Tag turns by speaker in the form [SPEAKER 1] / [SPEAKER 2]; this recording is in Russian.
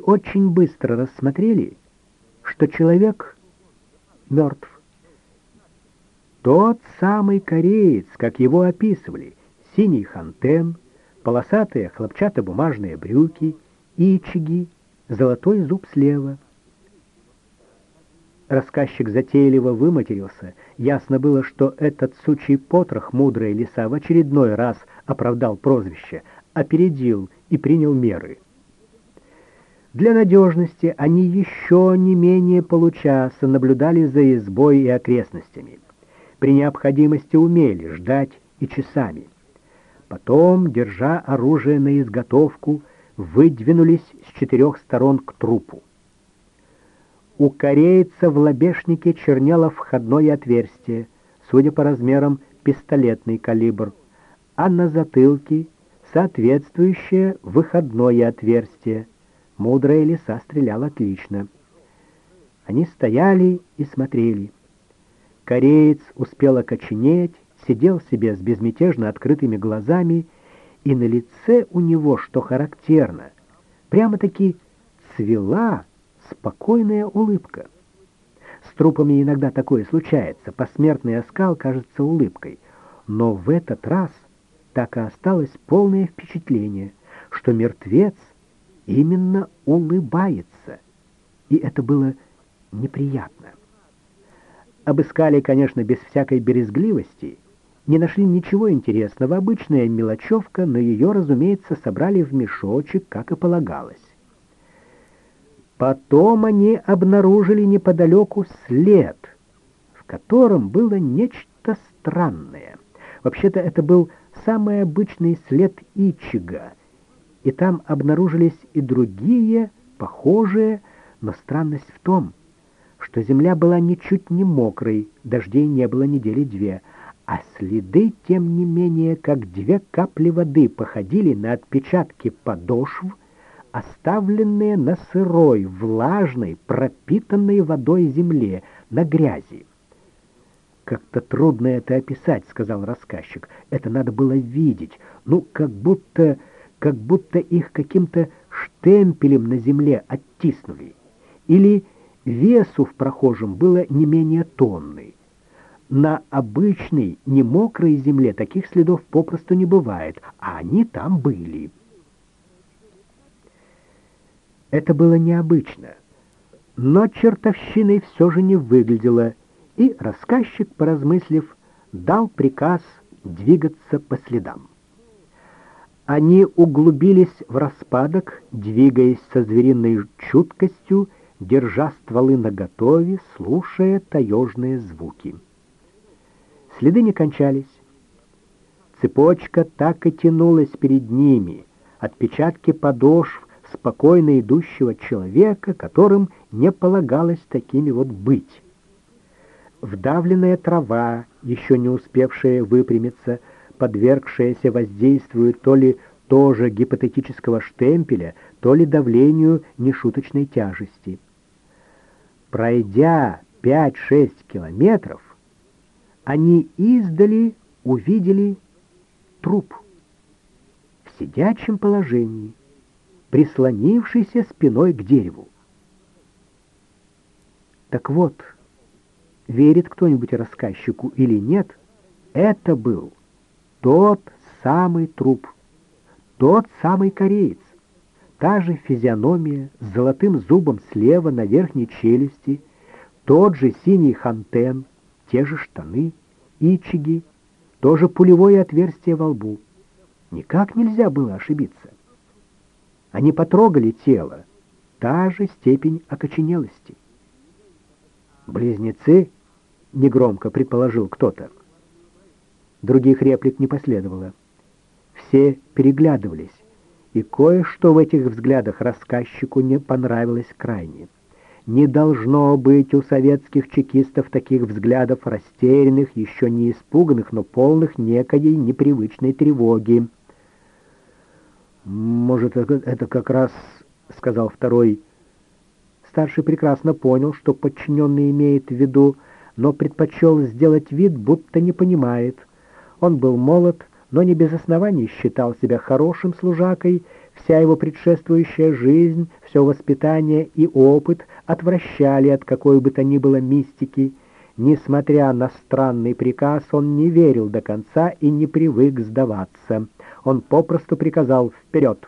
[SPEAKER 1] очень быстро рассмотрели, что человек мертв. Тот самый кореец, как его описывали, синий хантен, полосатые хлопчатобумажные брюки, ичиги, золотой зуб слева. Рассказчик затейливо выматерился. Ясно было, что этот сучий потрох мудрая лиса в очередной раз оправдал прозвище, опередил и принял меры. Для надежности они еще не менее получаса наблюдали за избой и окрестностями. При необходимости умели ждать и часами. Потом, держа оружие на изготовку, выдвинулись с четырех сторон к трупу. У корейца в лобешнике чернело входное отверстие, судя по размерам пистолетный калибр, а на затылке соответствующее выходное отверстие — Мудрая лиса стрелял отлично. Они стояли и смотрели. Кореец успел окоченеть, сидел себе с безмятежно открытыми глазами, и на лице у него, что характерно, прямо-таки цвела спокойная улыбка. С трупами иногда такое случается, посмертный оскал кажется улыбкой, но в этот раз так и осталось полное впечатление, что мертвец именно улыбается, и это было неприятно. Обыскали, конечно, без всякой березгливости, не нашли ничего интересного, обычная мелочевка, но ее, разумеется, собрали в мешочек, как и полагалось. Потом они обнаружили неподалеку след, в котором было нечто странное. Вообще-то это был самый обычный след Ичига — и там обнаружились и другие, похожие, но странность в том, что земля была ничуть не мокрой, дождей не было недели две, а следы, тем не менее, как две капли воды, походили на отпечатки подошв, оставленные на сырой, влажной, пропитанной водой земле, на грязи. «Как-то трудно это описать», — сказал рассказчик. «Это надо было видеть. Ну, как будто как будто их каким-то штемпелем на земле оттиснули, или весу в прохожем было не менее тонны. На обычной, не мокрой земле таких следов попросту не бывает, а они там были. Это было необычно, но чертовщиной все же не выглядело, и рассказчик, поразмыслив, дал приказ двигаться по следам. Они углубились в распадок, двигаясь со звериной чуткостью, держа стволы наготове, слушая таежные звуки. Следы не кончались. Цепочка так и тянулась перед ними, отпечатки подошв спокойно идущего человека, которым не полагалось такими вот быть. Вдавленная трава, еще не успевшая выпрямиться, — подвергшаяся воздействию то ли тоже гипотетического штемпеля, то ли давлению нешуточной тяжести. Пройдя 5-6 километров, они издали увидели труп в сидячем положении, прислонившийся спиной к дереву. Так вот, верит кто-нибудь рассказчику или нет, это был тот самый труп, тот самый кореец, та же физиономия с золотым зубом слева на верхней челюсти, тот же синий хантен, те же штаны, ичиги, тоже пулевое отверстие во лбу. Никак нельзя было ошибиться. Они потрогали тело, та же степень окоченелости. «Близнецы?» — негромко предположил кто-то. Других реплик не последовало. Все переглядывались, и кое-что в этих взглядах рассказчику не понравилось крайне. Не должно быть у советских чекистов таких взглядов растерянных, еще не испуганных, но полных некой непривычной тревоги. «Может, это как раз...» — сказал второй. Старший прекрасно понял, что подчиненный имеет в виду, но предпочел сделать вид, будто не понимает — он был молод, но не без оснований считал себя хорошим служакой, Вся его предшествующая жизнь, все воспитание и опыт отвращали от какой бы то ни было мистики. Несмотря на странный приказ, он не верил до конца и не привык сдаваться. Он попросту приказал «Вперед!».